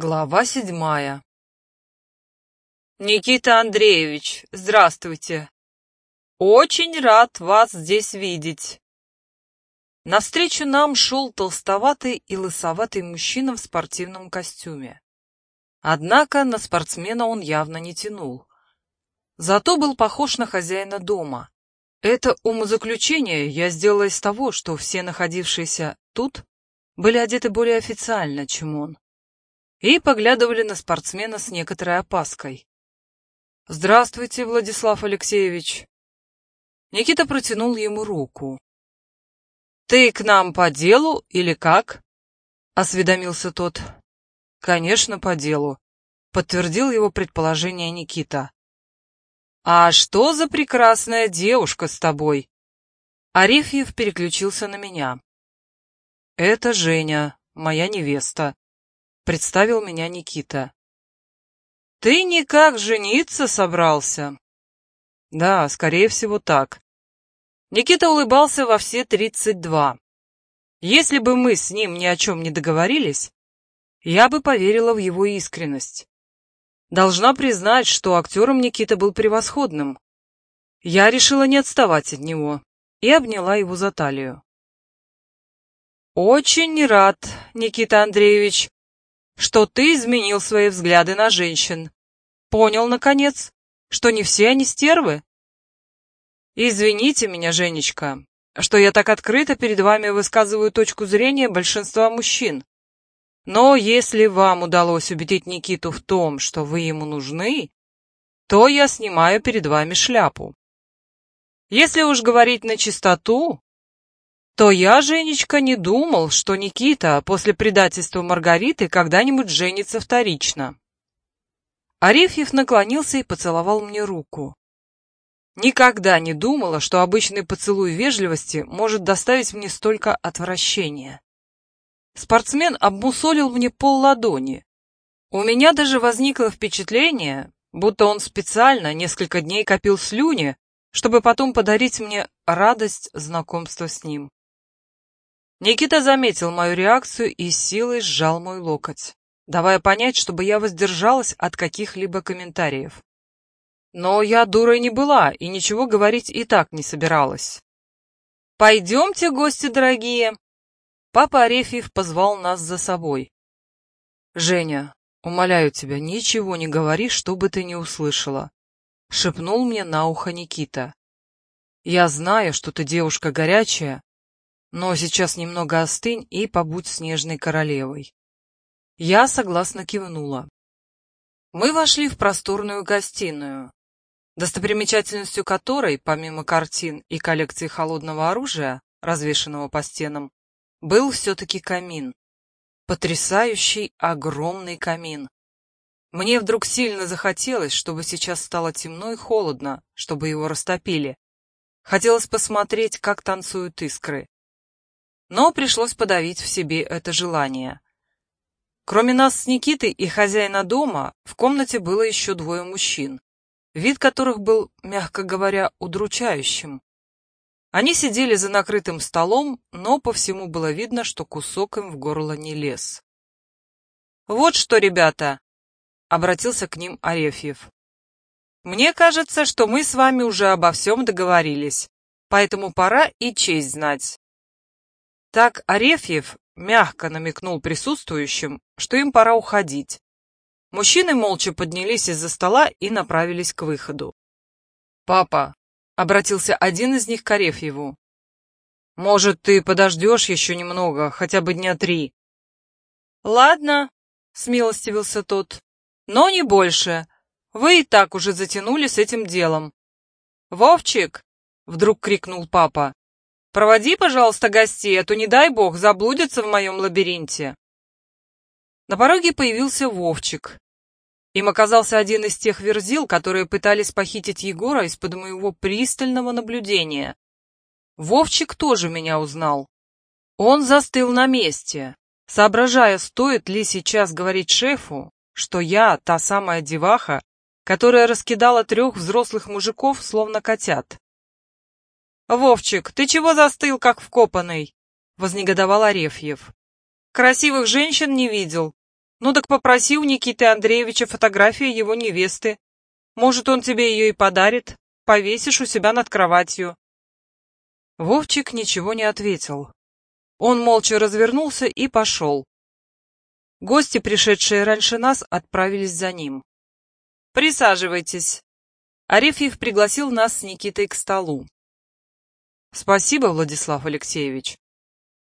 Глава седьмая Никита Андреевич, здравствуйте. Очень рад вас здесь видеть. Навстречу нам шел толстоватый и лысоватый мужчина в спортивном костюме. Однако на спортсмена он явно не тянул. Зато был похож на хозяина дома. Это умозаключение я сделала из того, что все находившиеся тут были одеты более официально, чем он и поглядывали на спортсмена с некоторой опаской. «Здравствуйте, Владислав Алексеевич!» Никита протянул ему руку. «Ты к нам по делу или как?» — осведомился тот. «Конечно, по делу», — подтвердил его предположение Никита. «А что за прекрасная девушка с тобой?» Арефьев переключился на меня. «Это Женя, моя невеста», представил меня Никита. «Ты никак жениться собрался?» «Да, скорее всего, так». Никита улыбался во все тридцать два. Если бы мы с ним ни о чем не договорились, я бы поверила в его искренность. Должна признать, что актером Никита был превосходным. Я решила не отставать от него и обняла его за талию. «Очень рад, Никита Андреевич, что ты изменил свои взгляды на женщин. Понял, наконец, что не все они стервы? Извините меня, Женечка, что я так открыто перед вами высказываю точку зрения большинства мужчин. Но если вам удалось убедить Никиту в том, что вы ему нужны, то я снимаю перед вами шляпу. Если уж говорить на чистоту, то я, Женечка, не думал, что Никита после предательства Маргариты когда-нибудь женится вторично. Арефьев наклонился и поцеловал мне руку. Никогда не думала, что обычный поцелуй вежливости может доставить мне столько отвращения. Спортсмен обмусолил мне пол ладони. У меня даже возникло впечатление, будто он специально несколько дней копил слюни, чтобы потом подарить мне радость знакомства с ним. Никита заметил мою реакцию и силой сжал мой локоть, давая понять, чтобы я воздержалась от каких-либо комментариев. Но я дурой не была и ничего говорить и так не собиралась. «Пойдемте, гости дорогие!» Папа Арефьев позвал нас за собой. «Женя, умоляю тебя, ничего не говори, что бы ты не услышала», — шепнул мне на ухо Никита. «Я знаю, что ты девушка горячая, но сейчас немного остынь и побудь снежной королевой. Я согласно кивнула. Мы вошли в просторную гостиную, достопримечательностью которой, помимо картин и коллекции холодного оружия, развешанного по стенам, был все-таки камин. Потрясающий огромный камин. Мне вдруг сильно захотелось, чтобы сейчас стало темно и холодно, чтобы его растопили. Хотелось посмотреть, как танцуют искры но пришлось подавить в себе это желание. Кроме нас с Никитой и хозяина дома, в комнате было еще двое мужчин, вид которых был, мягко говоря, удручающим. Они сидели за накрытым столом, но по всему было видно, что кусок им в горло не лез. «Вот что, ребята!» — обратился к ним Арефьев. «Мне кажется, что мы с вами уже обо всем договорились, поэтому пора и честь знать. Так Арефьев мягко намекнул присутствующим, что им пора уходить. Мужчины молча поднялись из-за стола и направились к выходу. «Папа», — обратился один из них к Арефьеву, — «может, ты подождешь еще немного, хотя бы дня три?» «Ладно», — смилостивился тот, — «но не больше. Вы и так уже затянули с этим делом». «Вовчик!» — вдруг крикнул папа. Проводи, пожалуйста, гостей, а то, не дай бог, заблудятся в моем лабиринте. На пороге появился Вовчик. Им оказался один из тех верзил, которые пытались похитить Егора из-под моего пристального наблюдения. Вовчик тоже меня узнал. Он застыл на месте, соображая, стоит ли сейчас говорить шефу, что я та самая деваха, которая раскидала трех взрослых мужиков, словно котят. «Вовчик, ты чего застыл, как вкопанный?» — вознегодовал Арефьев. «Красивых женщин не видел. Ну так попроси у Никиты Андреевича фотографии его невесты. Может, он тебе ее и подарит. Повесишь у себя над кроватью. Вовчик ничего не ответил. Он молча развернулся и пошел. Гости, пришедшие раньше нас, отправились за ним. «Присаживайтесь». Арефьев пригласил нас с Никитой к столу. «Спасибо, Владислав Алексеевич».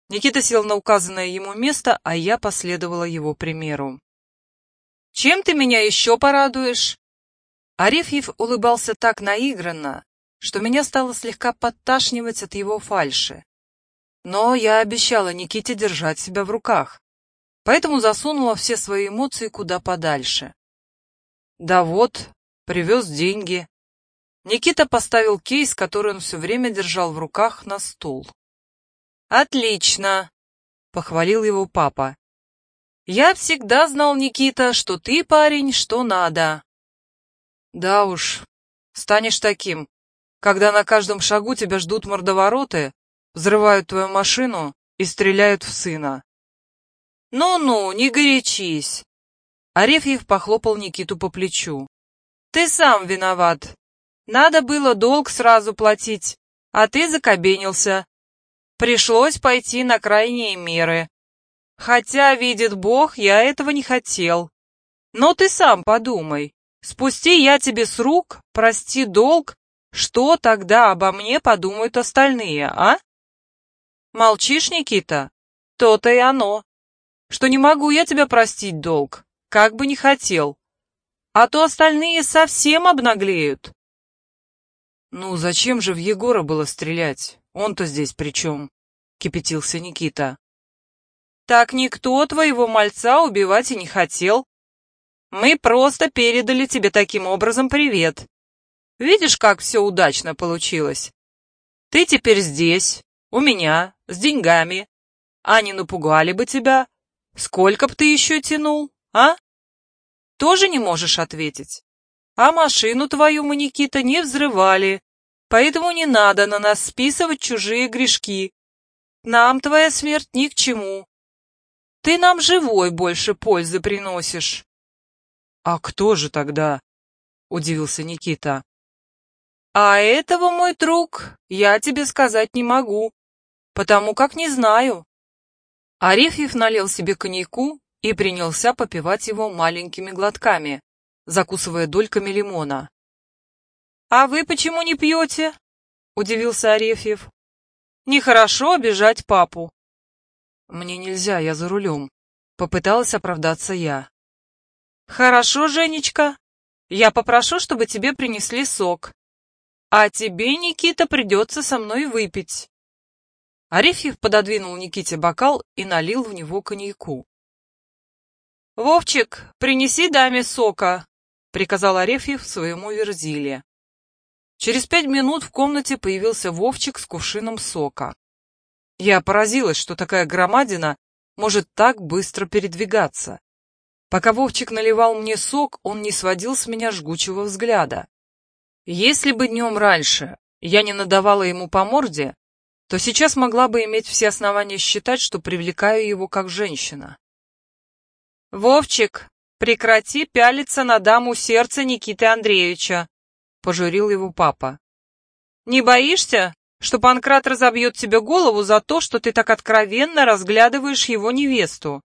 Никита сел на указанное ему место, а я последовала его примеру. «Чем ты меня еще порадуешь?» Арефьев улыбался так наигранно, что меня стало слегка подташнивать от его фальши. Но я обещала Никите держать себя в руках, поэтому засунула все свои эмоции куда подальше. Да вот, привез деньги. Никита поставил кейс, который он все время держал в руках, на стол. «Отлично!» — похвалил его папа. «Я всегда знал, Никита, что ты парень, что надо». «Да уж, станешь таким, когда на каждом шагу тебя ждут мордовороты, взрывают твою машину и стреляют в сына. «Ну-ну, не горячись!» Арефьев похлопал Никиту по плечу. «Ты сам виноват. Надо было долг сразу платить, а ты закобенился. Пришлось пойти на крайние меры. Хотя, видит Бог, я этого не хотел. Но ты сам подумай. Спусти я тебе с рук, прости долг, что тогда обо мне подумают остальные, а? Молчишь, Никита? То-то и оно. Что не могу я тебя простить долг, как бы не хотел. А то остальные совсем обнаглеют. Ну, зачем же в Егора было стрелять? Он-то здесь при чем? Кипятился Никита. Так никто твоего мальца убивать и не хотел. Мы просто передали тебе таким образом привет. Видишь, как все удачно получилось? Ты теперь здесь, у меня, с деньгами. А не напугали бы тебя? Сколько б ты еще тянул, а? Тоже не можешь ответить? А машину твою мы, Никита, не взрывали, поэтому не надо на нас списывать чужие грешки. Нам твоя смерть ни к чему. Ты нам живой больше пользы приносишь. А кто же тогда? Удивился Никита. А этого, мой друг, я тебе сказать не могу потому как не знаю. Арефьев налил себе коньяку и принялся попивать его маленькими глотками, закусывая дольками лимона. «А вы почему не пьете?» — удивился Арефьев. «Нехорошо обижать папу». «Мне нельзя, я за рулем», — попыталась оправдаться я. «Хорошо, Женечка. Я попрошу, чтобы тебе принесли сок. А тебе, Никита, придется со мной выпить. Арефьев пододвинул Никите бокал и налил в него коньяку. «Вовчик, принеси даме сока», — приказал Арефьев своему Верзиле. Через пять минут в комнате появился Вовчик с кувшином сока. Я поразилась, что такая громадина может так быстро передвигаться. Пока Вовчик наливал мне сок, он не сводил с меня жгучего взгляда. Если бы днем раньше я не надавала ему по морде, то сейчас могла бы иметь все основания считать, что привлекаю его как женщина. «Вовчик, прекрати пялиться на даму сердца Никиты Андреевича», — пожурил его папа. «Не боишься, что Панкрат разобьет тебе голову за то, что ты так откровенно разглядываешь его невесту?»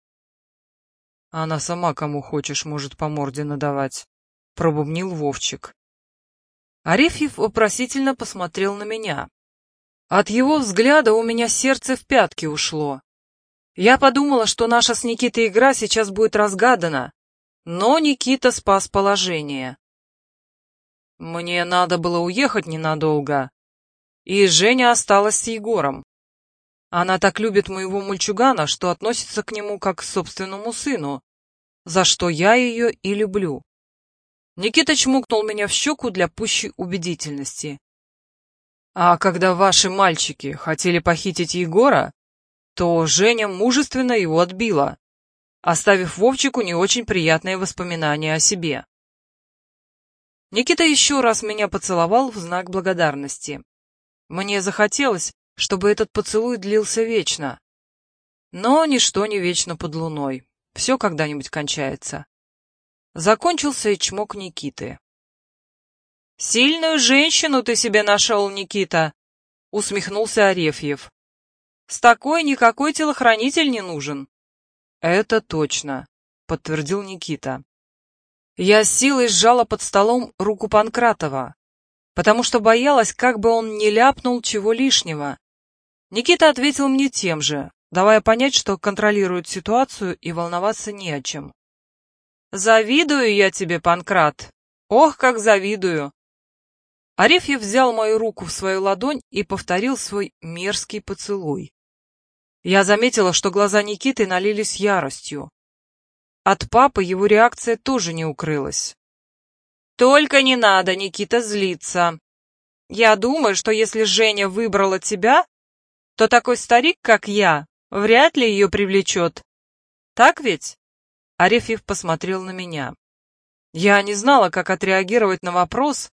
«Она сама кому хочешь может по морде надавать», — пробубнил Вовчик. Арефьев вопросительно посмотрел на меня. От его взгляда у меня сердце в пятки ушло. Я подумала, что наша с Никитой игра сейчас будет разгадана, но Никита спас положение. Мне надо было уехать ненадолго, и Женя осталась с Егором. Она так любит моего мальчугана, что относится к нему как к собственному сыну, за что я ее и люблю. Никита чмокнул меня в щеку для пущей убедительности. А когда ваши мальчики хотели похитить Егора, то Женя мужественно его отбила, оставив Вовчику не очень приятные воспоминания о себе. Никита еще раз меня поцеловал в знак благодарности. Мне захотелось, чтобы этот поцелуй длился вечно. Но ничто не вечно под луной. Все когда-нибудь кончается. Закончился и чмок Никиты. «Сильную женщину ты себе нашел, Никита!» — усмехнулся Арефьев. «С такой никакой телохранитель не нужен». «Это точно», — подтвердил Никита. Я с силой сжала под столом руку Панкратова, потому что боялась, как бы он не ляпнул чего лишнего. Никита ответил мне тем же, давая понять, что контролирует ситуацию и волноваться не о чем. «Завидую я тебе, Панкрат! Ох, как завидую!» Арефьев взял мою руку в свою ладонь и повторил свой мерзкий поцелуй. Я заметила, что глаза Никиты налились яростью. От папы его реакция тоже не укрылась. «Только не надо, Никита, злиться. Я думаю, что если Женя выбрала тебя, то такой старик, как я, вряд ли ее привлечет. Так ведь?» Арефьев посмотрел на меня. Я не знала, как отреагировать на вопрос.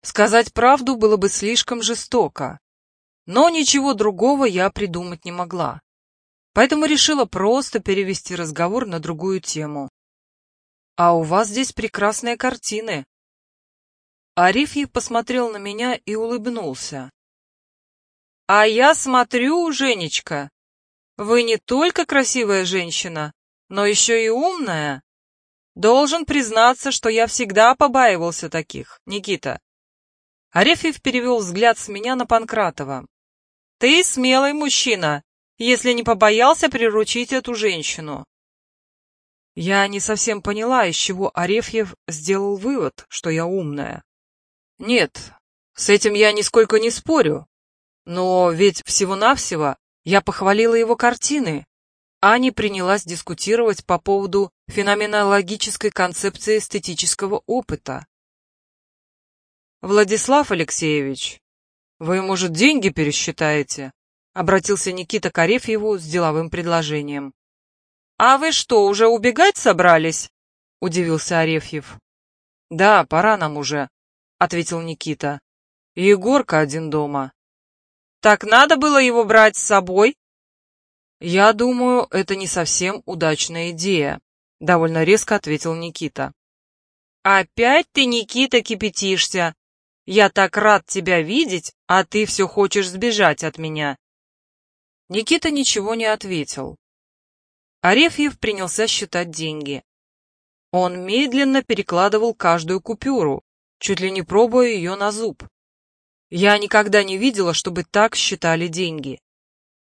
Сказать правду было бы слишком жестоко. Но ничего другого я придумать не могла поэтому решила просто перевести разговор на другую тему. «А у вас здесь прекрасные картины». Арифьев посмотрел на меня и улыбнулся. «А я смотрю, Женечка, вы не только красивая женщина, но еще и умная. Должен признаться, что я всегда побаивался таких, Никита». Арефьев перевел взгляд с меня на Панкратова. «Ты смелый мужчина, если не побоялся приручить эту женщину. Я не совсем поняла, из чего Арефьев сделал вывод, что я умная. Нет, с этим я нисколько не спорю. Но ведь всего-навсего я похвалила его картины, а не принялась дискутировать по поводу феноменологической концепции эстетического опыта. Владислав Алексеевич, вы, может, деньги пересчитаете? Обратился Никита к Арефьеву с деловым предложением. «А вы что, уже убегать собрались?» — удивился Арефьев. «Да, пора нам уже», — ответил Никита. «Егорка один дома». «Так надо было его брать с собой?» «Я думаю, это не совсем удачная идея», — довольно резко ответил Никита. «Опять ты, Никита, кипятишься. Я так рад тебя видеть, а ты все хочешь сбежать от меня. Никита ничего не ответил. Арефьев принялся считать деньги. Он медленно перекладывал каждую купюру, чуть ли не пробуя ее на зуб. Я никогда не видела, чтобы так считали деньги.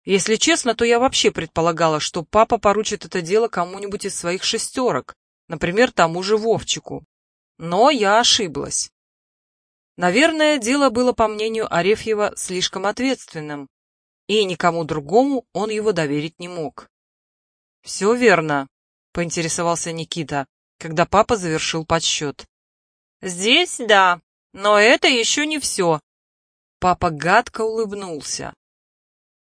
Если честно, то я вообще предполагала, что папа поручит это дело кому-нибудь из своих шестерок, например, тому же Вовчику. Но я ошиблась. Наверное, дело было, по мнению Арефьева, слишком ответственным, и никому другому он его доверить не мог. «Все верно», — поинтересовался Никита, когда папа завершил подсчет. «Здесь да, но это еще не все». Папа гадко улыбнулся.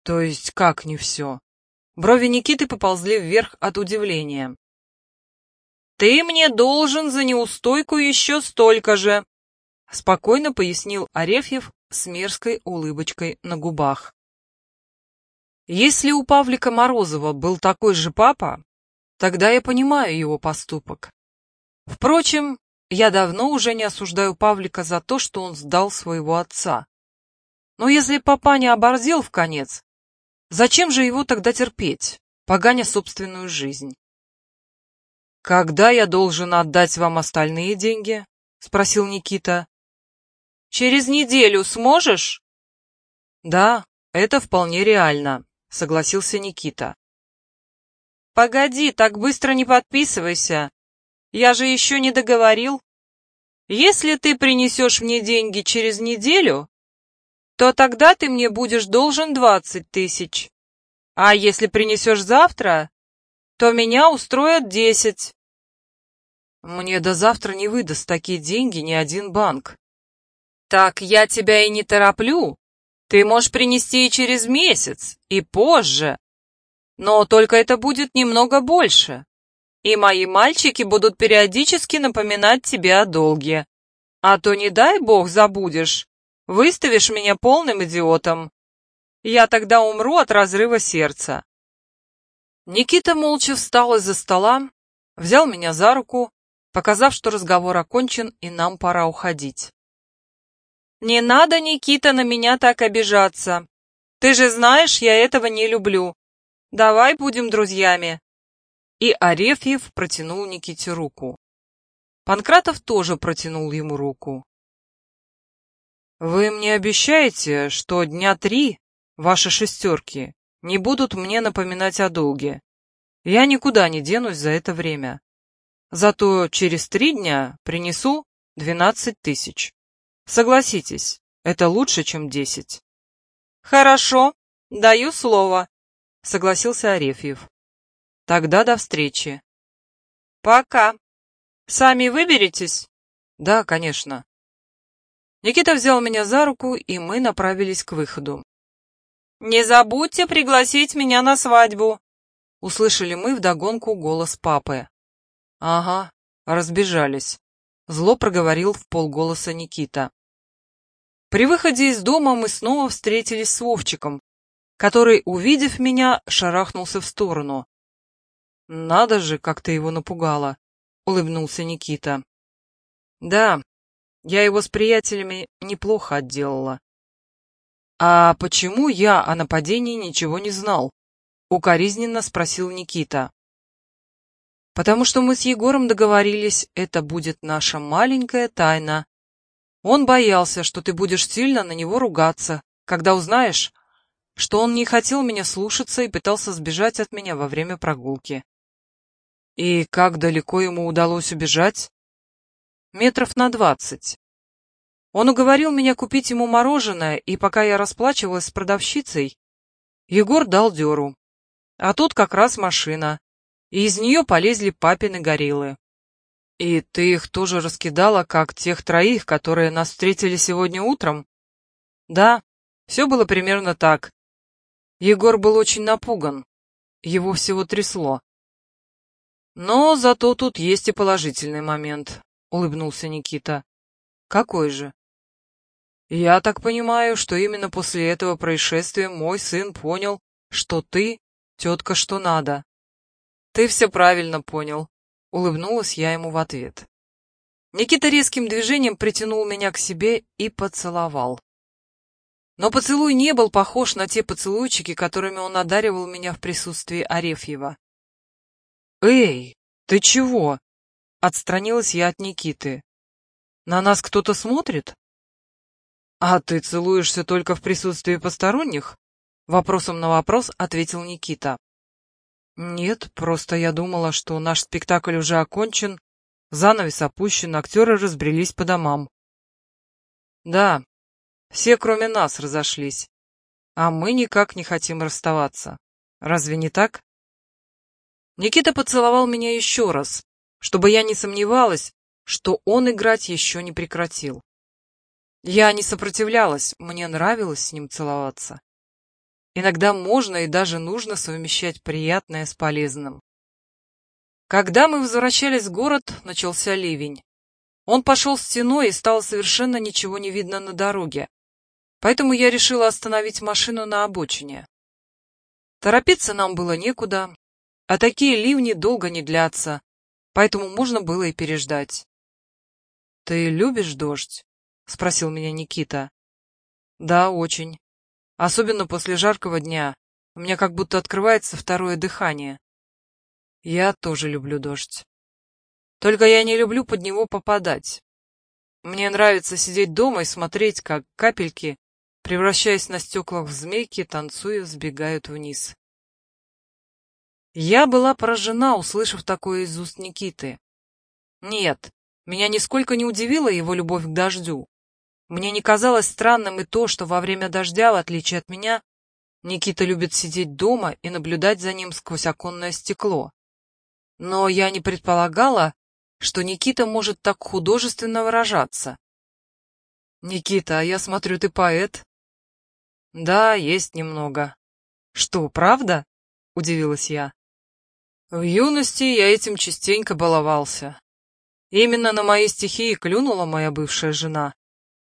«То есть как не все?» Брови Никиты поползли вверх от удивления. «Ты мне должен за неустойку еще столько же», — спокойно пояснил Арефьев с мерзкой улыбочкой на губах. Если у Павлика Морозова был такой же папа, тогда я понимаю его поступок. Впрочем, я давно уже не осуждаю Павлика за то, что он сдал своего отца. Но если папа не оборзел в конец, зачем же его тогда терпеть, поганя собственную жизнь? «Когда я должен отдать вам остальные деньги?» — спросил Никита. «Через неделю сможешь?» «Да, это вполне реально», согласился Никита. «Погоди, так быстро не подписывайся. Я же еще не договорил. Если ты принесешь мне деньги через неделю, то тогда ты мне будешь должен двадцать тысяч. А если принесешь завтра, то меня устроят десять. Мне до завтра не выдаст такие деньги ни один банк. Так я тебя и не тороплю. Ты можешь принести и через месяц, и позже. Но только это будет немного больше. И мои мальчики будут периодически напоминать тебе о долге. А то, не дай бог, забудешь. Выставишь меня полным идиотом. Я тогда умру от разрыва сердца. Никита молча встал из-за стола, взял меня за руку, показав, что разговор окончен и нам пора уходить. «Не надо, Никита, на меня так обижаться. Ты же знаешь, я этого не люблю. Давай будем друзьями». И Арефьев протянул Никите руку. Панкратов тоже протянул ему руку. «Вы мне обещаете, что дня три ваши шестерки не будут мне напоминать о долге? Я никуда не денусь за это время. Зато через три дня принесу двенадцать тысяч. Согласитесь, это лучше, чем десять». «Хорошо, даю слово», — согласился Арефьев. «Тогда до встречи». «Пока. Сами выберетесь?» «Да, конечно». Никита взял меня за руку, и мы направились к выходу. «Не забудьте пригласить меня на свадьбу!» Услышали мы вдогонку голос папы. «Ага, разбежались», — зло проговорил в полголоса Никита. При выходе из дома мы снова встретились с Вовчиком, который, увидев меня, шарахнулся в сторону. «Надо же, как ты его напугала», — улыбнулся Никита. «Да, я его с приятелями неплохо отделала. «А почему я о нападении ничего не знал?» — укоризненно спросил Никита. «Потому что мы с Егором договорились, это будет наша маленькая тайна. Он боялся, что ты будешь сильно на него ругаться, когда узнаешь, что он не хотел меня слушаться и пытался сбежать от меня во время прогулки. И как далеко ему удалось убежать? метров на двадцать. Он уговорил меня купить ему мороженое, и пока я расплачивалась с продавщицей, Егор дал дёру. А тут как раз машина, и из нее полезли папины гориллы. И ты их тоже раскидала, как тех троих, которые нас встретили сегодня утром? Да, все было примерно так. Егор был очень напуган. Его всего трясло. Но зато тут есть и положительный момент улыбнулся Никита. Какой же? Я так понимаю, что именно после этого происшествия мой сын понял, что ты тетка что надо. Ты все правильно понял, улыбнулась я ему в ответ. Никита резким движением притянул меня к себе и поцеловал. Но поцелуй не был похож на те поцелуйчики, которыми он одаривал меня в присутствии Арефьева. «Эй, ты чего?» Отстранилась я от Никиты. На нас кто-то смотрит? А ты целуешься только в присутствии посторонних? Вопросом на вопрос ответил Никита. Нет, просто я думала, что наш спектакль уже окончен, занавес опущен, актеры разбрелись по домам. Да, все кроме нас разошлись, а мы никак не хотим расставаться. Разве не так? Никита поцеловал меня еще раз, чтобы я не сомневалась, что он играть еще не прекратил. Я не сопротивлялась, мне нравилось с ним целоваться. Иногда можно и даже нужно совмещать приятное с полезным. Когда мы возвращались в город, начался ливень. Он пошел стеной и стало совершенно ничего не видно на дороге. Поэтому я решила остановить машину на обочине. Торопиться нам было некуда, а такие ливни долго не длятся, поэтому можно было и переждать. «Ты любишь дождь?» — спросил меня Никита. «Да, очень. Особенно после жаркого дня. У меня как будто открывается второе дыхание. Я тоже люблю дождь. Только я не люблю под него попадать. Мне нравится сидеть дома и смотреть, как капельки, превращаясь на стеклах в змейки, танцуя, сбегают вниз. Я была поражена, услышав такое из уст Никиты. Нет, меня нисколько не удивила его любовь к дождю. Мне не казалось странным и то, что во время дождя, в отличие от меня, Никита любит сидеть дома и наблюдать за ним сквозь оконное стекло. Но я не предполагала, что Никита может так художественно выражаться. «Никита, а я смотрю, ты поэт?» «Да, есть немного». «Что, правда?» — удивилась я. В юности я этим частенько баловался. Именно на мои стихи и клюнула моя бывшая жена.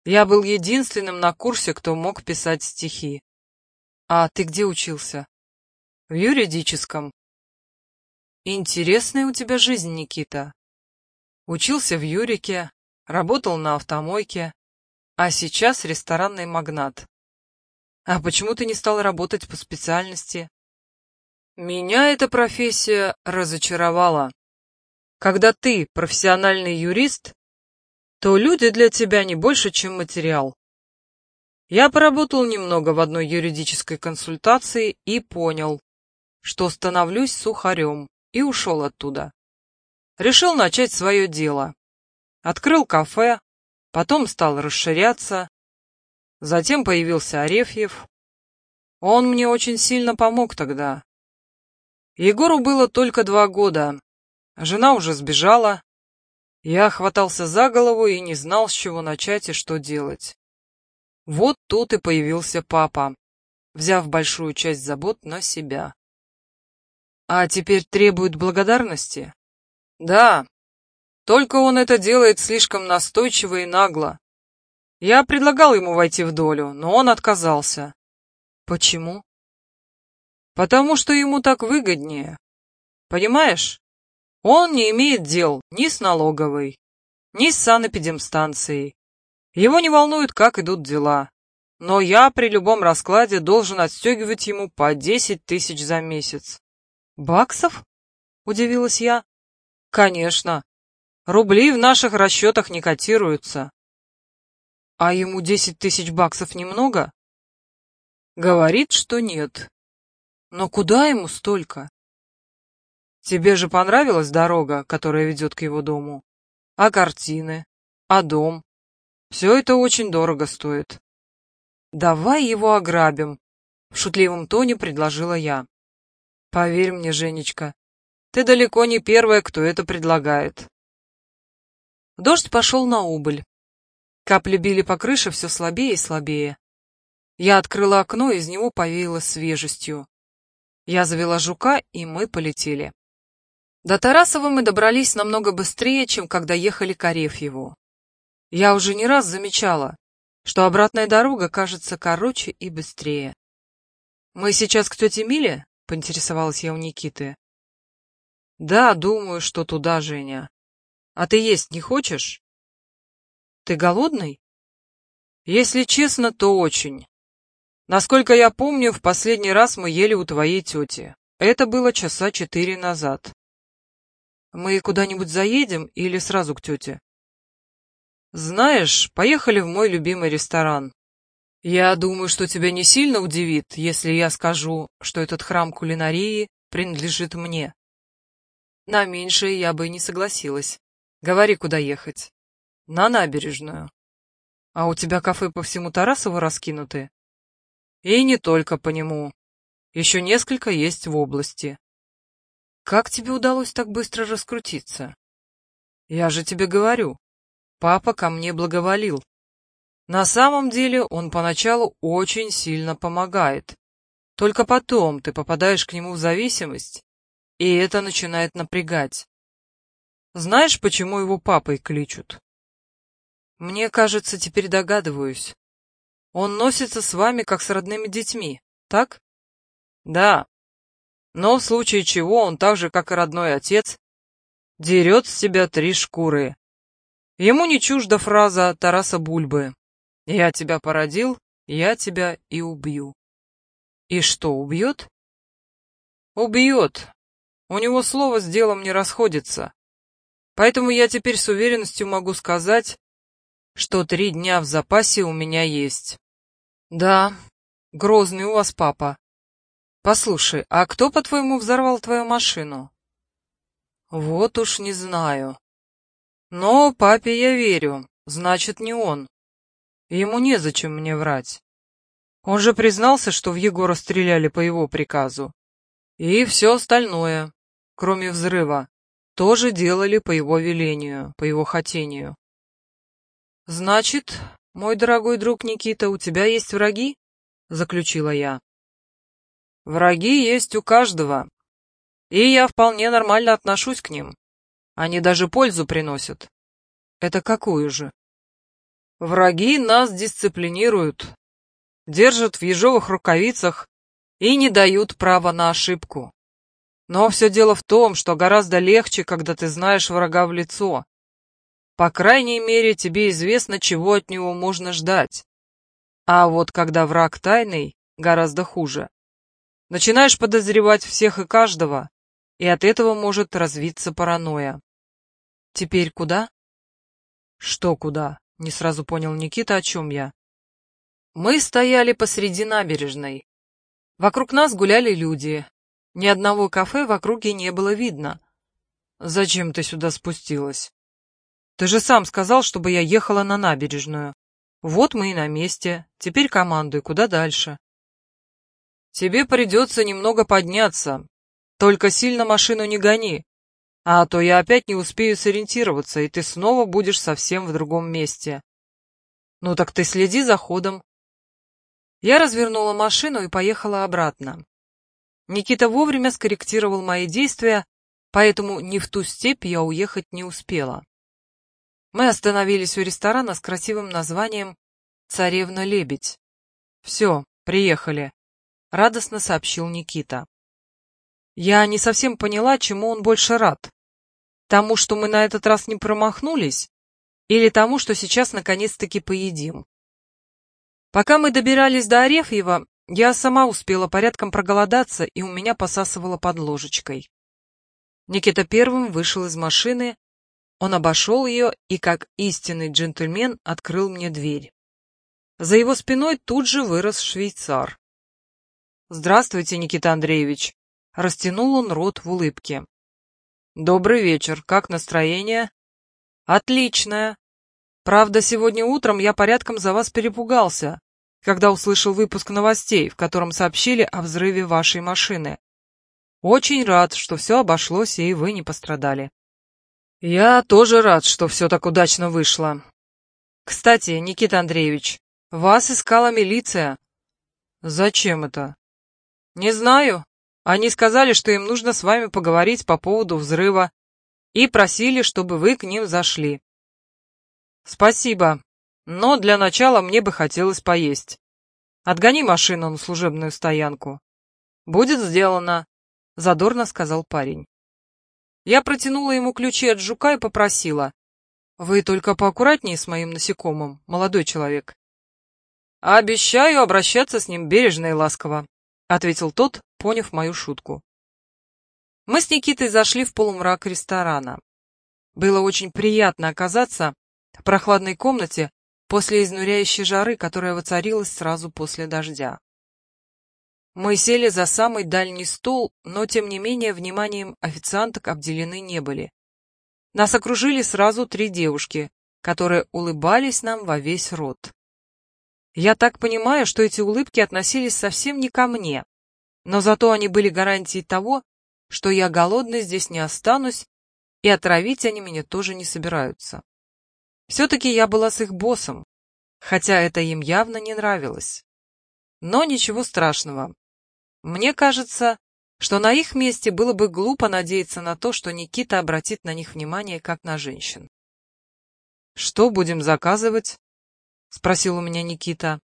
Я был единственным на курсе, кто мог писать стихи. А ты где учился? В юридическом. Интересная у тебя жизнь, Никита. Учился в Юрике, работал на автомойке, а сейчас ресторанный магнат. А почему ты не стал работать по специальности? Меня эта профессия разочаровала. Когда ты профессиональный юрист, то люди для тебя не больше, чем материал. Я поработал немного в одной юридической консультации и понял, что становлюсь сухарем, и ушел оттуда. Решил начать свое дело. Открыл кафе, потом стал расширяться, затем появился Арефьев. Он мне очень сильно помог тогда. Егору было только два года, жена уже сбежала. Я хватался за голову и не знал, с чего начать и что делать. Вот тут и появился папа, взяв большую часть забот на себя. А теперь требует благодарности? Да, только он это делает слишком настойчиво и нагло. Я предлагал ему войти в долю, но он отказался. Почему? Потому что ему так выгоднее. Понимаешь? Он не имеет дел ни с налоговой, ни с санэпидемстанцией. Его не волнует, как идут дела. Но я при любом раскладе должен отстегивать ему по 10 тысяч за месяц. Баксов? Удивилась я. Конечно. Рубли в наших расчетах не котируются. А ему 10 тысяч баксов немного? Говорит, что нет. Но куда ему столько? Тебе же понравилась дорога, которая ведет к его дому? А картины? А дом? Все это очень дорого стоит. Давай его ограбим, в шутливом тоне предложила я. Поверь мне, Женечка, ты далеко не первая, кто это предлагает. Дождь пошел на убыль. Капли били по крыше все слабее и слабее. Я открыла окно, из него повеяло свежестью. Я завела жука, и мы полетели. До Тарасова мы добрались намного быстрее, чем когда ехали к Арефьеву. Я уже не раз замечала, что обратная дорога кажется короче и быстрее. «Мы сейчас к тете Миле?» — поинтересовалась я у Никиты. «Да, думаю, что туда, Женя. А ты есть не хочешь?» «Ты голодный?» «Если честно, то очень. Насколько я помню, в последний раз мы ели у твоей тети. Это было часа четыре назад. Мы куда-нибудь заедем или сразу к тете?» Знаешь, поехали в мой любимый ресторан. Я думаю, что тебя не сильно удивит, если я скажу, что этот храм кулинарии принадлежит мне. На меньшее я бы не согласилась. Говори, куда ехать. На набережную. А у тебя кафе по всему Тарасову раскинуты? И не только по нему. Еще несколько есть в области. Как тебе удалось так быстро раскрутиться? Я же тебе говорю, Папа ко мне благоволил. На самом деле он поначалу очень сильно помогает. Только потом ты попадаешь к нему в зависимость, и это начинает напрягать. Знаешь, почему его папой кличут? Мне кажется, теперь догадываюсь. Он носится с вами, как с родными детьми, так? Да. Но в случае чего он так же, как и родной отец, дерет с себя три шкуры. Ему не чужда фраза Тараса Бульбы «Я тебя породил, я тебя и убью». И что, убьет? Убьет. У него слово с делом не расходится. Поэтому я теперь с уверенностью могу сказать, что три дня в запасе у меня есть. Да, грозный у вас папа. Послушай, а кто, по-твоему, взорвал твою машину? Вот уж не знаю. Но папе я верю, значит, не он. Ему незачем мне врать. Он же признался, что в Егора стреляли по его приказу. И все остальное, кроме взрыва, тоже делали по его велению, по его хотению. «Значит, мой дорогой друг Никита, у тебя есть враги?» — заключила я. «Враги есть у каждого, и я вполне нормально отношусь к ним. Они даже пользу приносят. Это какую же? Враги нас дисциплинируют, держат в ежовых рукавицах и не дают права на ошибку. Но все дело в том, что гораздо легче, когда ты знаешь врага в лицо. По крайней мере, тебе известно, чего от него можно ждать. А вот когда враг тайный, гораздо хуже. Начинаешь подозревать всех и каждого, и от этого может развиться паранойя. Теперь куда? Что куда? Не сразу понял Никита, о чем я. Мы стояли посреди набережной. Вокруг нас гуляли люди. Ни одного кафе в округе не было видно. Зачем ты сюда спустилась? Ты же сам сказал, чтобы я ехала на набережную. Вот мы и на месте. Теперь командуй, куда дальше. Тебе придется немного подняться. Только сильно машину не гони. А то я опять не успею сориентироваться, и ты снова будешь совсем в другом месте. Ну так ты следи за ходом. Я развернула машину и поехала обратно. Никита вовремя скорректировал мои действия, поэтому ни в ту степь я уехать не успела. Мы остановились у ресторана с красивым названием «Царевна-лебедь». «Все, приехали», — радостно сообщил Никита. Я не совсем поняла, чему он больше рад. Тому, что мы на этот раз не промахнулись, или тому, что сейчас наконец-таки поедим. Пока мы добирались до Арефьева, я сама успела порядком проголодаться, и у меня посасывало под ложечкой. Никита первым вышел из машины, он обошел ее и, как истинный джентльмен, открыл мне дверь. За его спиной тут же вырос швейцар. «Здравствуйте, Никита Андреевич!» Растянул он рот в улыбке. «Добрый вечер. Как настроение?» «Отличное. Правда, сегодня утром я порядком за вас перепугался, когда услышал выпуск новостей, в котором сообщили о взрыве вашей машины. Очень рад, что все обошлось, и вы не пострадали. Я тоже рад, что все так удачно вышло. Кстати, Никита Андреевич, вас искала милиция. Зачем это? Не знаю. Они сказали, что им нужно с вами поговорить по поводу взрыва, и просили, чтобы вы к ним зашли. Спасибо, но для начала мне бы хотелось поесть. Отгони машину на служебную стоянку. Будет сделано, задорно сказал парень. Я протянула ему ключи от жука и попросила. Вы только поаккуратнее с моим насекомым, молодой человек. Обещаю обращаться с ним бережно и ласково, ответил тот, поняв мою шутку. Мы с Никитой зашли в полумрак ресторана. Было очень приятно оказаться в прохладной комнате после изнуряющей жары, которая воцарилась сразу после дождя. Мы сели за самый дальний стол, но, тем не менее, вниманием официанток обделены не были. Нас окружили сразу три девушки, которые улыбались нам во весь рот. Я так понимаю, что эти улыбки относились совсем не ко мне, но зато они были гарантией того, что я голодной здесь не останусь, и отравить они меня тоже не собираются. Все-таки я была с их боссом, хотя это им явно не нравилось. Но ничего страшного. Мне кажется, что на их месте было бы глупо надеяться на то, что Никита обратит на них внимание, как на женщин. «Что будем заказывать?» — спросил у меня Никита.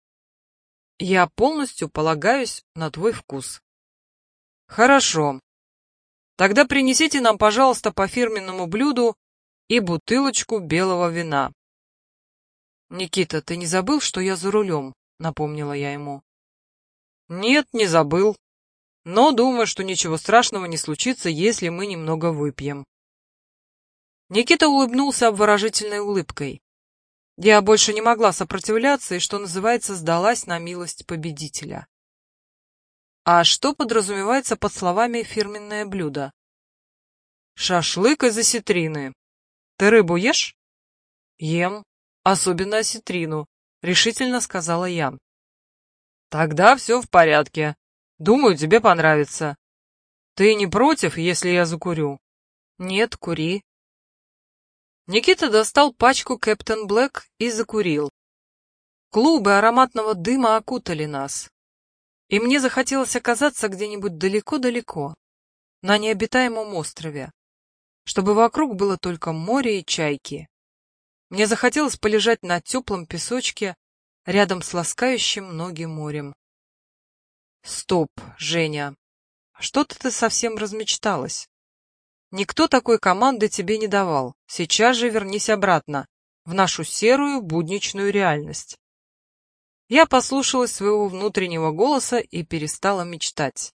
«Я полностью полагаюсь на твой вкус». «Хорошо. Тогда принесите нам, пожалуйста, по фирменному блюду и бутылочку белого вина. «Никита, ты не забыл, что я за рулем?» — напомнила я ему. «Нет, не забыл. Но думаю, что ничего страшного не случится, если мы немного выпьем». Никита улыбнулся обворожительной улыбкой. Я больше не могла сопротивляться и, что называется, сдалась на милость победителя. А что подразумевается под словами «фирменное блюдо»? Шашлык из осетрины. Ты рыбу ешь? Ем, особенно осетрину, решительно сказала я. Тогда все в порядке. Думаю, тебе понравится. Ты не против, если я закурю? Нет, кури. Никита достал пачку Кэптен Блэк и закурил. Клубы ароматного дыма окутали нас. И мне захотелось оказаться где-нибудь далеко-далеко, на необитаемом острове, чтобы вокруг было только море и чайки. Мне захотелось полежать на теплом песочке рядом с ласкающим ноги морем. Стоп, Женя. что-то ты совсем размечталась. Никто такой команды тебе не давал. Сейчас же вернись обратно, в нашу серую будничную реальность. Я послушалась своего внутреннего голоса и перестала мечтать.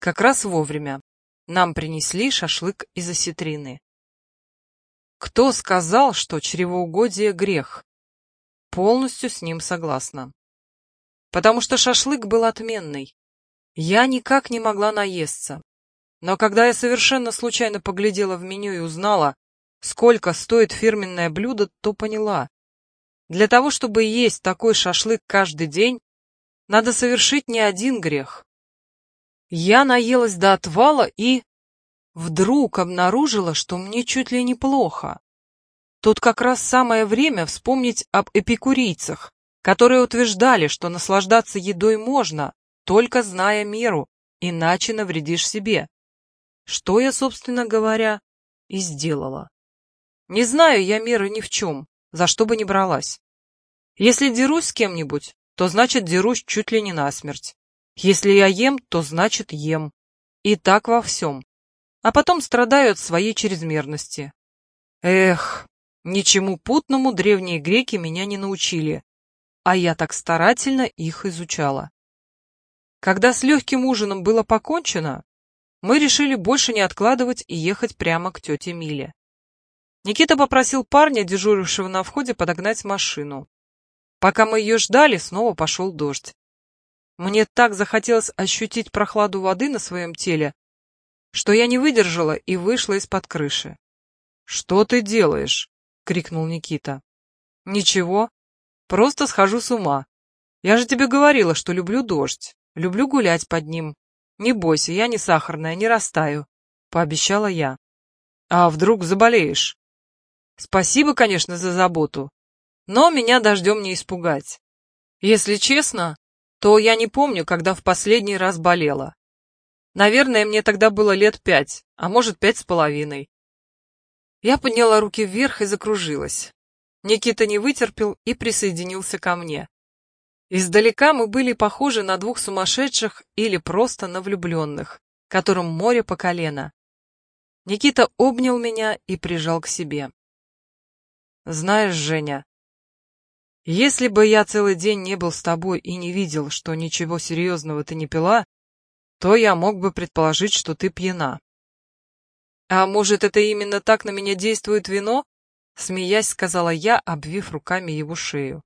Как раз вовремя. Нам принесли шашлык из осетрины. Кто сказал, что чревоугодие грех? Полностью с ним согласна. Потому что шашлык был отменный. Я никак не могла наесться. Но когда я совершенно случайно поглядела в меню и узнала, сколько стоит фирменное блюдо, то поняла. Для того, чтобы есть такой шашлык каждый день, надо совершить не один грех. Я наелась до отвала и... Вдруг обнаружила, что мне чуть ли неплохо. Тут как раз самое время вспомнить об эпикурийцах, которые утверждали, что наслаждаться едой можно, только зная меру, иначе навредишь себе. Что я, собственно говоря, и сделала. Не знаю я меры ни в чем, за что бы ни бралась. Если дерусь с кем-нибудь, то значит дерусь чуть ли не насмерть. Если я ем, то значит ем. И так во всем. А потом страдаю от своей чрезмерности. Эх, ничему путному древние греки меня не научили, а я так старательно их изучала. Когда с легким ужином было покончено, мы решили больше не откладывать и ехать прямо к тете Миле. Никита попросил парня, дежурившего на входе, подогнать машину. Пока мы ее ждали, снова пошел дождь. Мне так захотелось ощутить прохладу воды на своем теле, что я не выдержала и вышла из-под крыши. «Что ты делаешь?» — крикнул Никита. «Ничего, просто схожу с ума. Я же тебе говорила, что люблю дождь, люблю гулять под ним, «Не бойся, я не сахарная, не растаю», — пообещала я. «А вдруг заболеешь?» «Спасибо, конечно, за заботу, но меня дождем не испугать. Если честно, то я не помню, когда в последний раз болела. Наверное, мне тогда было лет пять, а может, пять с половиной. Я подняла руки вверх и закружилась. Никита не вытерпел и присоединился ко мне. Издалека мы были похожи на двух сумасшедших или просто на влюбленных, которым море по колено. Никита обнял меня и прижал к себе. «Знаешь, Женя, если бы я целый день не был с тобой и не видел, что ничего серьезного ты не пила, то я мог бы предположить, что ты пьяна. А может, это именно так на меня действует вино? Смеясь, сказала я, обвив руками его шею.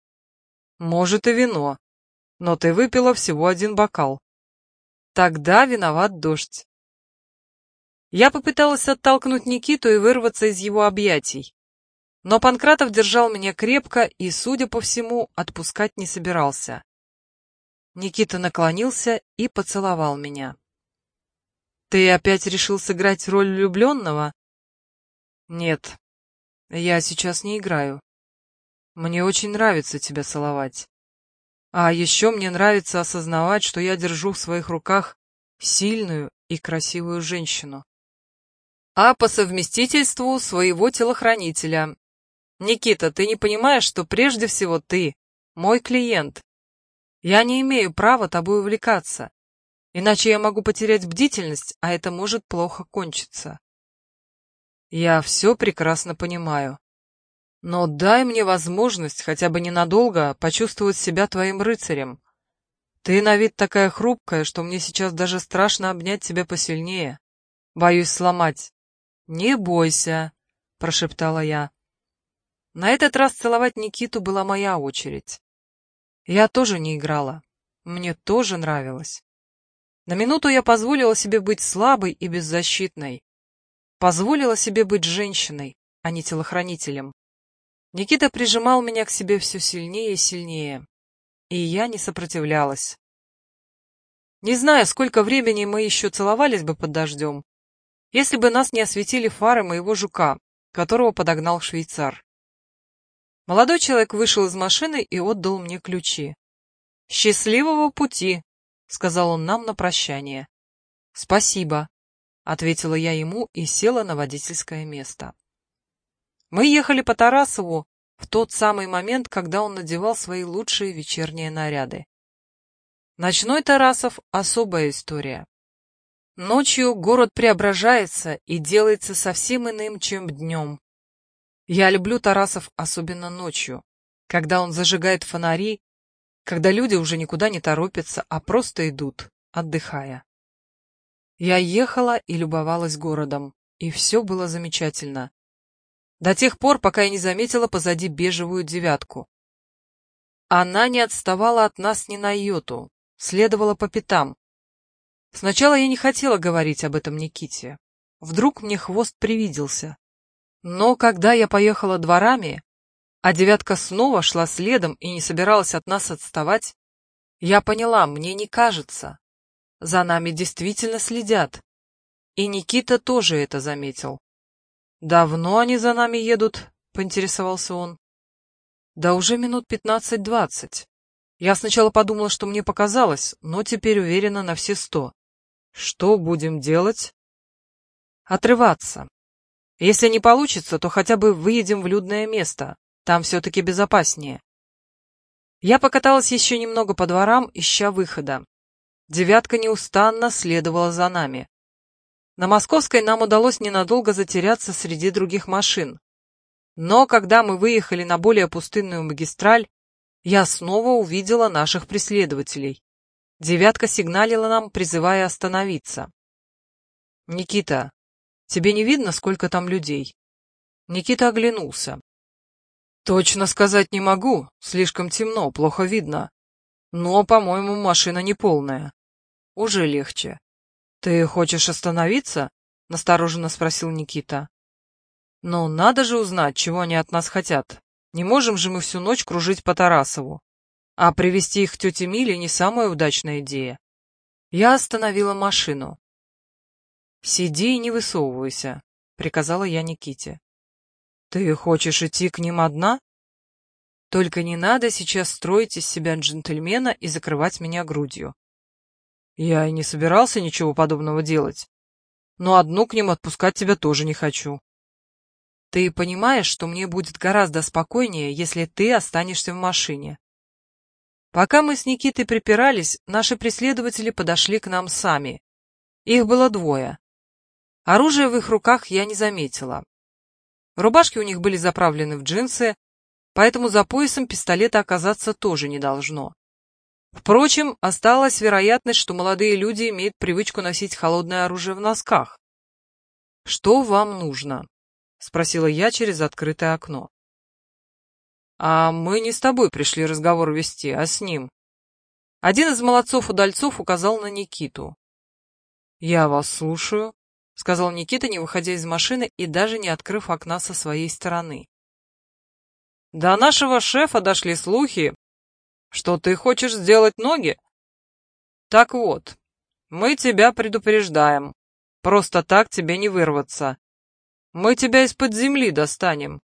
Может и вино, но ты выпила всего один бокал. Тогда виноват дождь. Я попыталась оттолкнуть Никиту и вырваться из его объятий. Но Панкратов держал меня крепко и, судя по всему, отпускать не собирался. Никита наклонился и поцеловал меня. «Ты опять решил сыграть роль влюбленного?» «Нет, я сейчас не играю. Мне очень нравится тебя целовать. А еще мне нравится осознавать, что я держу в своих руках сильную и красивую женщину. А по совместительству своего телохранителя. Никита, ты не понимаешь, что прежде всего ты мой клиент. Я не имею права тобой увлекаться, иначе я могу потерять бдительность, а это может плохо кончиться. Я все прекрасно понимаю. Но дай мне возможность хотя бы ненадолго почувствовать себя твоим рыцарем. Ты на вид такая хрупкая, что мне сейчас даже страшно обнять тебя посильнее. Боюсь сломать. Не бойся, прошептала я. На этот раз целовать Никиту была моя очередь. Я тоже не играла. Мне тоже нравилось. На минуту я позволила себе быть слабой и беззащитной. Позволила себе быть женщиной, а не телохранителем. Никита прижимал меня к себе все сильнее и сильнее, и я не сопротивлялась. Не знаю, сколько времени мы еще целовались бы под дождем, если бы нас не осветили фары моего жука, которого подогнал швейцар. Молодой человек вышел из машины и отдал мне ключи. «Счастливого пути!» — сказал он нам на прощание. «Спасибо», — ответила я ему и села на водительское место. Мы ехали по Тарасову в тот самый момент, когда он надевал свои лучшие вечерние наряды. Ночной Тарасов — особая история. Ночью город преображается и делается совсем иным, чем днем. Я люблю Тарасов особенно ночью, когда он зажигает фонари, когда люди уже никуда не торопятся, а просто идут, отдыхая. Я ехала и любовалась городом, и все было замечательно. До тех пор, пока я не заметила позади бежевую девятку. Она не отставала от нас ни на йоту, следовала по пятам. Сначала я не хотела говорить об этом Никите. Вдруг мне хвост привиделся. Но когда я поехала дворами, а девятка снова шла следом и не собиралась от нас отставать, я поняла, мне не кажется. За нами действительно следят. И Никита тоже это заметил. «Давно они за нами едут?» — поинтересовался он. «Да уже минут пятнадцать-двадцать. Я сначала подумала, что мне показалось, но теперь уверена на все сто. Что будем делать?» «Отрываться. Если не получится, то хотя бы выедем в людное место. Там все-таки безопаснее». Я покаталась еще немного по дворам, ища выхода. Девятка неустанно следовала за нами. На Московской нам удалось ненадолго затеряться среди других машин. Но когда мы выехали на более пустынную магистраль, я снова увидела наших преследователей. Девятка сигналила нам, призывая остановиться. «Никита, тебе не видно, сколько там людей?» Никита оглянулся. «Точно сказать не могу, слишком темно, плохо видно. Но, по-моему, машина не полная. Уже легче. «Ты хочешь остановиться?» — настороженно спросил Никита. «Ну, надо же узнать, чего они от нас хотят. Не можем же мы всю ночь кружить по Тарасову. А привести их к тете Миле не самая удачная идея. Я остановила машину. «Сиди и не высовывайся», — приказала я Никите. «Ты хочешь идти к ним одна?» «Только не надо сейчас строить из себя джентльмена и закрывать меня грудью. Я и не собирался ничего подобного делать. Но одну к ним отпускать тебя тоже не хочу. Ты понимаешь, что мне будет гораздо спокойнее, если ты останешься в машине. Пока мы с Никитой припирались, наши преследователи подошли к нам сами. Их было двое. Оружия в их руках я не заметила. Рубашки у них были заправлены в джинсы, поэтому за поясом пистолета оказаться тоже не должно. Впрочем, осталась вероятность, что молодые люди имеют привычку носить холодное оружие в носках. «Что вам нужно?» — спросила я через открытое окно. «А мы не с тобой пришли разговор вести, а с ним». Один из молодцов-удальцов указал на Никиту. «Я вас слушаю», — сказал Никита, не выходя из машины и даже не открыв окна со своей стороны. До нашего шефа дошли слухи, что ты хочешь сделать ноги? Так вот, мы тебя предупреждаем. Просто так тебе не вырваться. Мы тебя из-под земли достанем.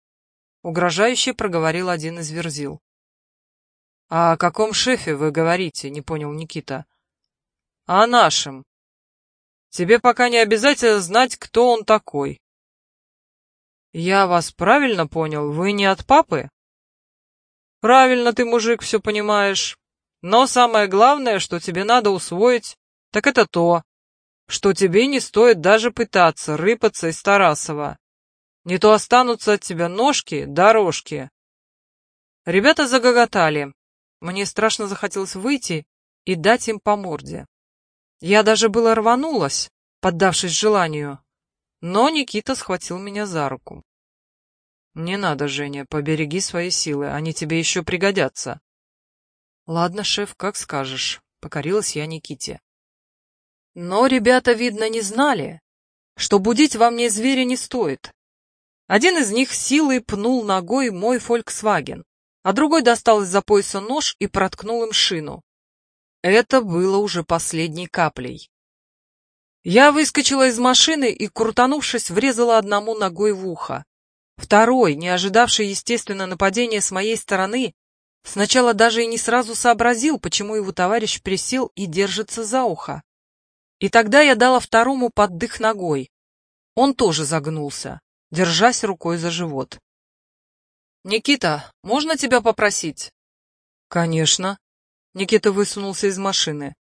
Угрожающе проговорил один из верзил. «А о каком шефе вы говорите?» — не понял Никита. «О нашем. Тебе пока не обязательно знать, кто он такой». «Я вас правильно понял? Вы не от папы?» Правильно ты, мужик, все понимаешь. Но самое главное, что тебе надо усвоить, так это то, что тебе не стоит даже пытаться рыпаться из Тарасова. Не то останутся от тебя ножки, дорожки. Ребята загоготали. Мне страшно захотелось выйти и дать им по морде. Я даже было рванулась, поддавшись желанию, но Никита схватил меня за руку. «Не надо, Женя, побереги свои силы, они тебе еще пригодятся». «Ладно, шеф, как скажешь», — покорилась я Никите. Но ребята, видно, не знали, что будить во мне зверя не стоит. Один из них силой пнул ногой мой «Фольксваген», а другой достал из-за пояса нож и проткнул им шину. Это было уже последней каплей. Я выскочила из машины и, крутанувшись, врезала одному ногой в ухо. Второй, не ожидавший, естественно, нападения с моей стороны, сначала даже и не сразу сообразил, почему его товарищ присел и держится за ухо. И тогда я дала второму поддых ногой. Он тоже загнулся, держась рукой за живот. «Никита, можно тебя попросить?» «Конечно». Никита высунулся из машины.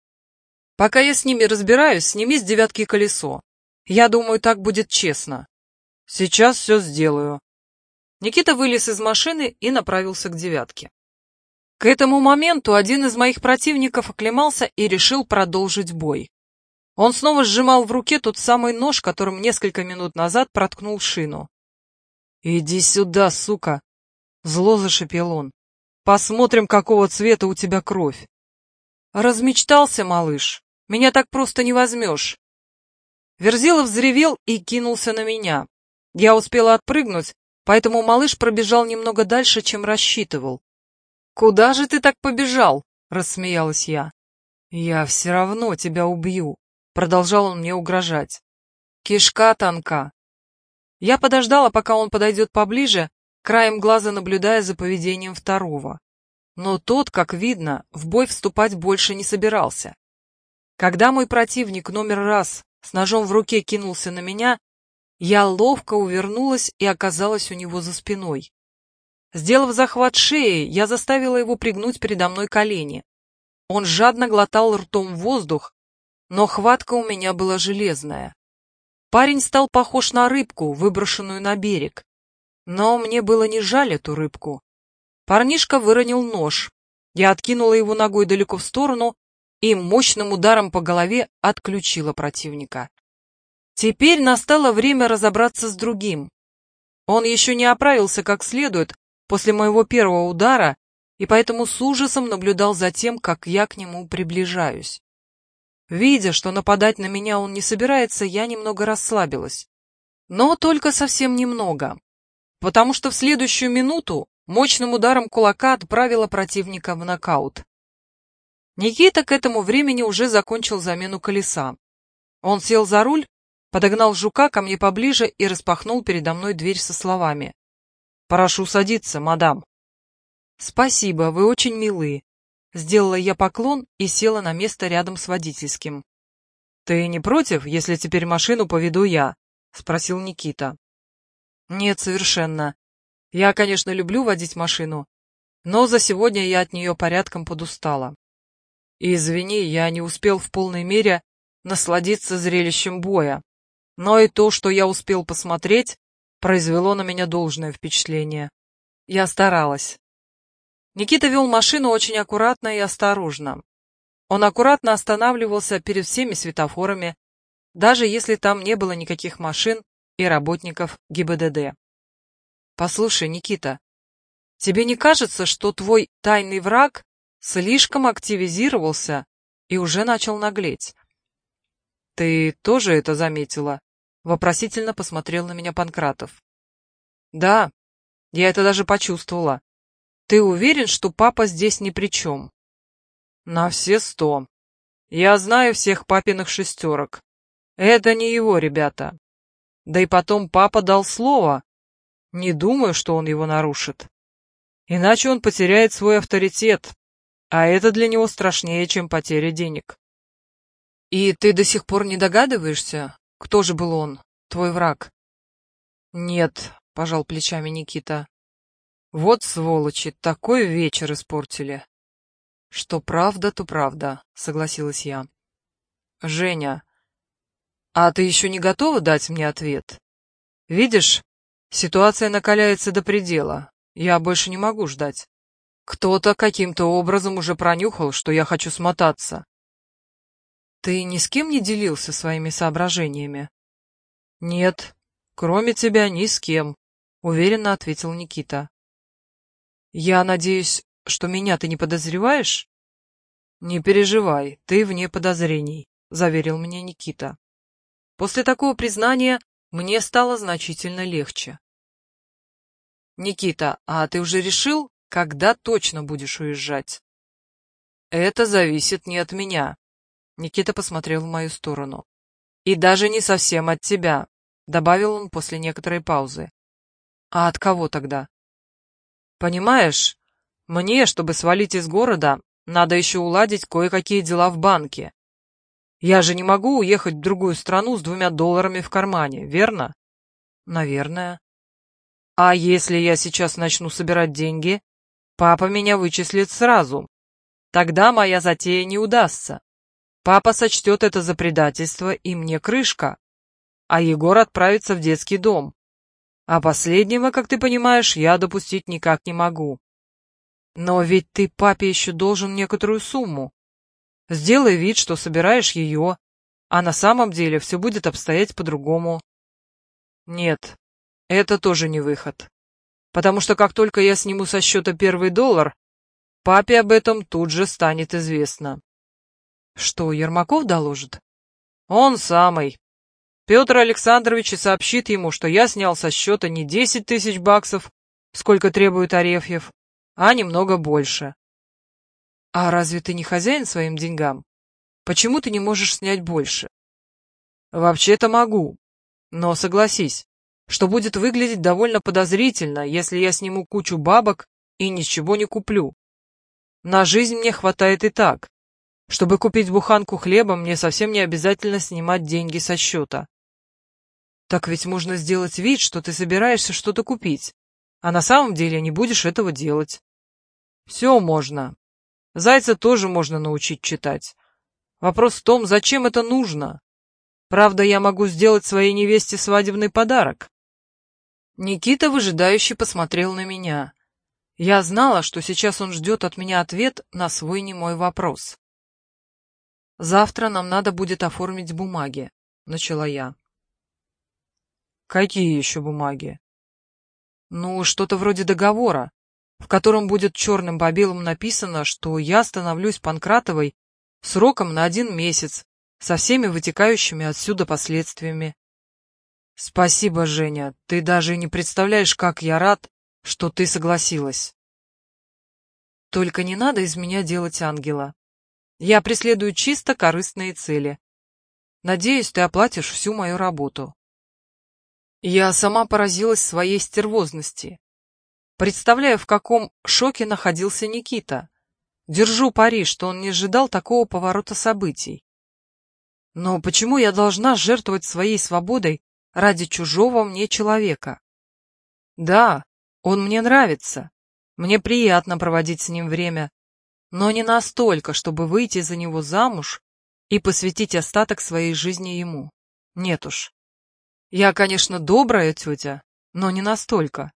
Пока я с ними разбираюсь, сними с девятки колесо. Я думаю, так будет честно. Сейчас все сделаю. Никита вылез из машины и направился к девятке. К этому моменту один из моих противников оклемался и решил продолжить бой. Он снова сжимал в руке тот самый нож, которым несколько минут назад проткнул шину. «Иди сюда, сука!» — зло зашипел он. «Посмотрим, какого цвета у тебя кровь». «Размечтался, малыш. Меня так просто не возьмешь. Верзилов взревел и кинулся на меня. Я успела отпрыгнуть, поэтому малыш пробежал немного дальше, чем рассчитывал. «Куда же ты так побежал?» — рассмеялась я. «Я все равно тебя убью», — продолжал он мне угрожать. «Кишка тонка». Я подождала, пока он подойдет поближе, краем глаза наблюдая за поведением второго. Но тот, как видно, в бой вступать больше не собирался. Когда мой противник номер раз с ножом в руке кинулся на меня, я ловко увернулась и оказалась у него за спиной. Сделав захват шеи, я заставила его пригнуть передо мной колени. Он жадно глотал ртом воздух, но хватка у меня была железная. Парень стал похож на рыбку, выброшенную на берег. Но мне было не жаль эту рыбку. Парнишка выронил нож. Я откинула его ногой далеко в сторону и мощным ударом по голове отключила противника. Теперь настало время разобраться с другим. Он еще не оправился как следует после моего первого удара, и поэтому с ужасом наблюдал за тем, как я к нему приближаюсь. Видя, что нападать на меня он не собирается, я немного расслабилась. Но только совсем немного, потому что в следующую минуту мощным ударом кулака отправила противника в нокаут. Никита к этому времени уже закончил замену колеса. Он сел за руль, подогнал жука ко мне поближе и распахнул передо мной дверь со словами. «Прошу садиться, мадам». «Спасибо, вы очень милы». Сделала я поклон и села на место рядом с водительским. «Ты не против, если теперь машину поведу я?» — спросил Никита. «Нет, совершенно. Я, конечно, люблю водить машину, но за сегодня я от нее порядком подустала. Извини, я не успел в полной мере насладиться зрелищем боя. Но и то, что я успел посмотреть, произвело на меня должное впечатление. Я старалась. Никита вел машину очень аккуратно и осторожно. Он аккуратно останавливался перед всеми светофорами, даже если там не было никаких машин и работников ГИБДД. «Послушай, Никита, тебе не кажется, что твой тайный враг слишком активизировался и уже начал наглеть. «Ты тоже это заметила?» — вопросительно посмотрел на меня Панкратов. «Да, я это даже почувствовала. Ты уверен, что папа здесь ни при чем?» «На все сто. Я знаю всех папиных шестерок. Это не его ребята. Да и потом папа дал слово. Не думаю, что он его нарушит. Иначе он потеряет свой авторитет, а это для него страшнее, чем потеря денег. И ты до сих пор не догадываешься, кто же был он, твой враг? Нет, пожал плечами Никита. Вот сволочи, такой вечер испортили. Что правда, то правда, согласилась я. Женя, а ты еще не готова дать мне ответ? Видишь, ситуация накаляется до предела. Я больше не могу ждать. Кто-то каким-то образом уже пронюхал, что я хочу смотаться. Ты ни с кем не делился своими соображениями? Нет, кроме тебя ни с кем, уверенно ответил Никита. Я надеюсь, что меня ты не подозреваешь? Не переживай, ты вне подозрений, заверил меня Никита. После такого признания мне стало значительно легче. Никита, а ты уже решил, когда точно будешь уезжать? Это зависит не от меня. Никита посмотрел в мою сторону. И даже не совсем от тебя, добавил он после некоторой паузы. А от кого тогда? Понимаешь, мне, чтобы свалить из города, надо еще уладить кое-какие дела в банке. Я же не могу уехать в другую страну с двумя долларами в кармане, верно? Наверное. А если я сейчас начну собирать деньги, Папа меня вычислит сразу. Тогда моя затея не удастся. Папа сочтет это за предательство, и мне крышка. А Егор отправится в детский дом. А последнего, как ты понимаешь, я допустить никак не могу. Но ведь ты папе еще должен некоторую сумму. Сделай вид, что собираешь ее, а на самом деле все будет обстоять по-другому. Нет, это тоже не выход. Потому что как только я сниму со счета первый доллар, папе об этом тут же станет известно. Что, Ермаков доложит? Он самый. Петр Александрович и сообщит ему, что я снял со счета не десять тысяч баксов, сколько требует Арефьев, а немного больше. А разве ты не хозяин своим деньгам? Почему ты не можешь снять больше? Вообще-то могу. Но согласись, что будет выглядеть довольно подозрительно, если я сниму кучу бабок и ничего не куплю. На жизнь мне хватает и так. Чтобы купить буханку хлеба, мне совсем не обязательно снимать деньги со счета. Так ведь можно сделать вид, что ты собираешься что-то купить, а на самом деле не будешь этого делать. Все можно. Зайца тоже можно научить читать. Вопрос в том, зачем это нужно. Правда, я могу сделать своей невесте свадебный подарок. Никита выжидающе посмотрел на меня. Я знала, что сейчас он ждет от меня ответ на свой немой вопрос. «Завтра нам надо будет оформить бумаги», — начала я. «Какие еще бумаги?» «Ну, что-то вроде договора в котором будет черным по белому написано, что я становлюсь Панкратовой сроком на один месяц, со всеми вытекающими отсюда последствиями. Спасибо, Женя, ты даже не представляешь, как я рад, что ты согласилась. Только не надо из меня делать ангела. Я преследую чисто корыстные цели. Надеюсь, ты оплатишь всю мою работу. Я сама поразилась своей стервозности. Представляю, в каком шоке находился Никита. Держу пари, что он не ожидал такого поворота событий. Но почему я должна жертвовать своей свободой ради чужого мне человека? Да, он мне нравится. Мне приятно проводить с ним время, но не настолько, чтобы выйти за него замуж и посвятить остаток своей жизни ему. Нет уж. Я, конечно, добрая тетя, но не настолько.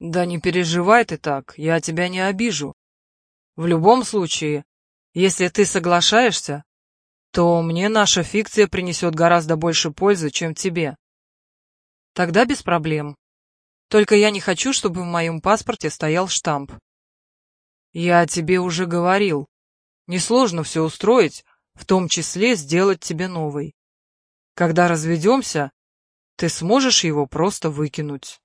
Да не переживай ты так, я тебя не обижу. В любом случае, если ты соглашаешься, то мне наша фикция принесет гораздо больше пользы, чем тебе. Тогда без проблем. Только я не хочу, чтобы в моем паспорте стоял штамп. Я тебе уже говорил. Несложно все устроить, в том числе сделать тебе новый. Когда разведемся, ты сможешь его просто выкинуть.